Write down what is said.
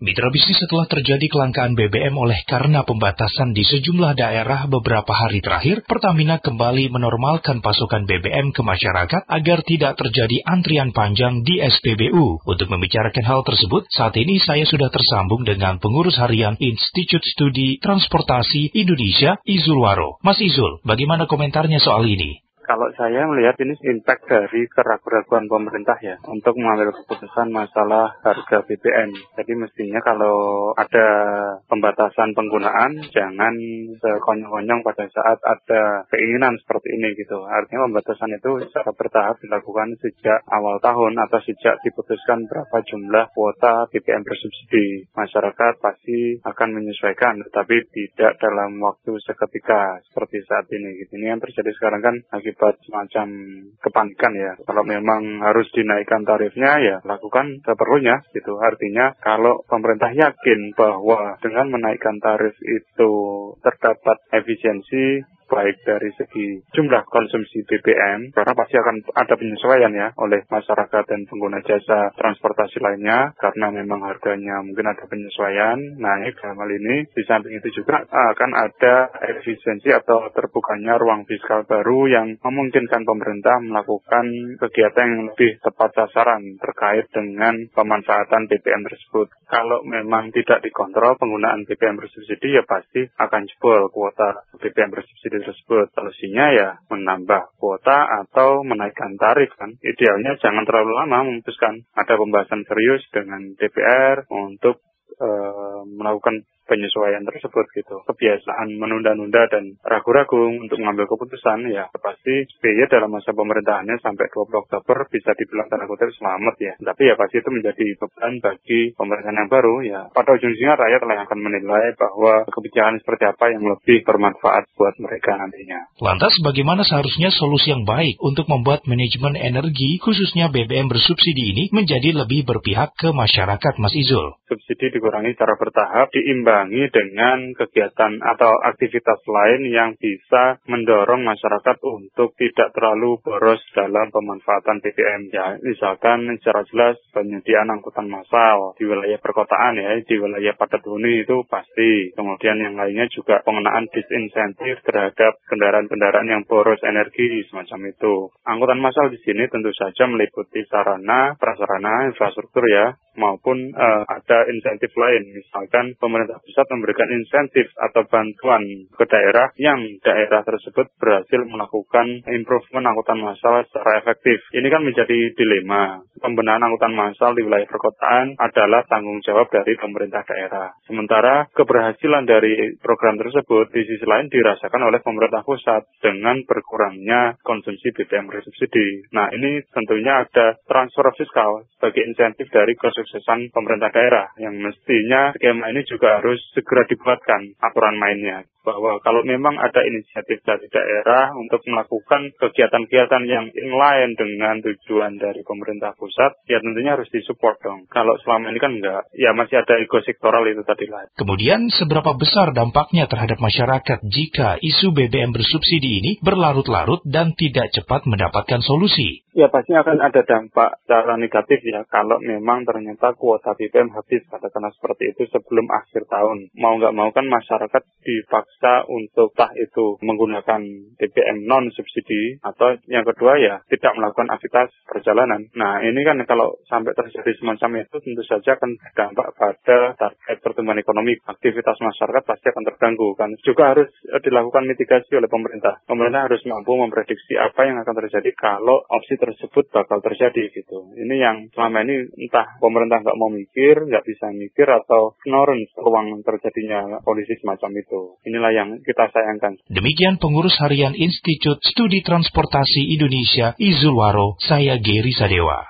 Mitra bisnis setelah terjadi kelangkaan BBM oleh karena pembatasan di sejumlah daerah beberapa hari terakhir, Pertamina kembali menormalkan pasokan BBM ke masyarakat agar tidak terjadi antrian panjang di SPBU. Untuk membicarakan hal tersebut, saat ini saya sudah tersambung dengan pengurus harian Institut Studi Transportasi Indonesia, Izulwaro. Mas Izul, bagaimana komentarnya soal ini? Kalau saya melihat ini impact dari keraguan-raguan pemerintah ya untuk mengambil keputusan masalah harga BBM. Jadi mestinya kalau ada pembatasan penggunaan jangan sekonyong-konyong pada saat ada keinginan seperti ini gitu. Artinya pembatasan itu secara bertahap dilakukan sejak awal tahun atau sejak diputuskan berapa jumlah kuota BBM bersubsidi. Masyarakat pasti akan menyesuaikan tetapi tidak dalam waktu seketika seperti saat ini. Gitu. Ini yang terjadi sekarang kan akibat akibat semacam kepanikan ya. Kalau memang harus dinaikkan tarifnya ya lakukan seperlunya gitu. Artinya kalau pemerintah yakin bahwa dengan menaikkan tarif itu terdapat efisiensi baik dari segi jumlah konsumsi BBM, karena pasti akan ada penyesuaian ya oleh masyarakat dan pengguna jasa transportasi lainnya, karena memang harganya mungkin ada penyesuaian naik dalam hal ini. Di samping itu juga akan ada efisiensi atau terbukanya ruang fiskal baru yang memungkinkan pemerintah melakukan kegiatan yang lebih tepat sasaran terkait dengan pemanfaatan BBM tersebut. Kalau memang tidak dikontrol penggunaan BBM bersubsidi ya pasti akan jebol kuota BBM bersubsidi tersebut. Solusinya ya menambah kuota atau menaikkan tarif kan. Idealnya jangan terlalu lama memutuskan. Ada pembahasan serius dengan DPR untuk e, melakukan penyesuaian tersebut gitu. Kebiasaan menunda-nunda dan ragu-ragu untuk mengambil keputusan ya pasti SBY dalam masa pemerintahannya sampai 20 Oktober bisa dibilang tanda kutip selamat ya. Tapi ya pasti itu menjadi beban bagi pemerintahan yang baru ya. Pada ujungnya rakyat yang akan menilai bahwa kebijakan seperti apa yang lebih bermanfaat buat mereka nantinya. Lantas bagaimana seharusnya solusi yang baik untuk membuat manajemen energi khususnya BBM bersubsidi ini menjadi lebih berpihak ke masyarakat Mas Izul? Subsidi dikurangi secara bertahap diimbang diimbangi dengan kegiatan atau aktivitas lain yang bisa mendorong masyarakat untuk tidak terlalu boros dalam pemanfaatan BBM ya. Misalkan secara jelas penyediaan angkutan massal di wilayah perkotaan ya, di wilayah padat huni itu pasti. Kemudian yang lainnya juga pengenaan disinsentif terhadap kendaraan-kendaraan yang boros energi semacam itu. Angkutan massal di sini tentu saja meliputi sarana, prasarana, infrastruktur ya, maupun uh, ada insentif lain. Misalkan pemerintah pusat memberikan insentif atau bantuan ke daerah yang daerah tersebut berhasil melakukan improvement angkutan massal secara efektif. Ini kan menjadi dilema. Pembenahan angkutan massal di wilayah perkotaan adalah tanggung jawab dari pemerintah daerah. Sementara keberhasilan dari program tersebut di sisi lain dirasakan oleh pemerintah pusat dengan berkurangnya konsumsi BBM bersubsidi. Nah ini tentunya ada transfer fiskal sebagai insentif dari kesuksesan pemerintah daerah yang mestinya skema ini juga harus segera dibuatkan aturan mainnya bahwa kalau memang ada inisiatif dari daerah untuk melakukan kegiatan-kegiatan yang inline dengan tujuan dari pemerintah pusat, ya tentunya harus disupport dong. Kalau selama ini kan enggak, ya masih ada ego sektoral itu tadi lah. Kemudian, seberapa besar dampaknya terhadap masyarakat jika isu BBM bersubsidi ini berlarut-larut dan tidak cepat mendapatkan solusi? Ya pasti akan ada dampak secara negatif ya kalau memang ternyata kuota BBM habis katakanlah seperti itu sebelum akhir tahun. Mau nggak mau kan masyarakat dipaksa untuk tah itu menggunakan BBM non subsidi atau yang kedua ya tidak melakukan aktivitas perjalanan. Nah ini kan kalau sampai terjadi semacam itu tentu saja akan berdampak pada target pertumbuhan ekonomi. Aktivitas masyarakat pasti akan terganggu kan. Juga harus dilakukan mitigasi oleh pemerintah. Pemerintah harus mampu memprediksi apa yang akan terjadi kalau opsi tersebut bakal terjadi gitu. Ini yang selama ini entah pemerintah nggak mau mikir, nggak bisa mikir atau ignorance ruang terjadinya kondisi semacam itu. Inilah yang kita sayangkan. Demikian pengurus harian Institut Studi Transportasi Indonesia Izulwaro, saya Geri Sadewa.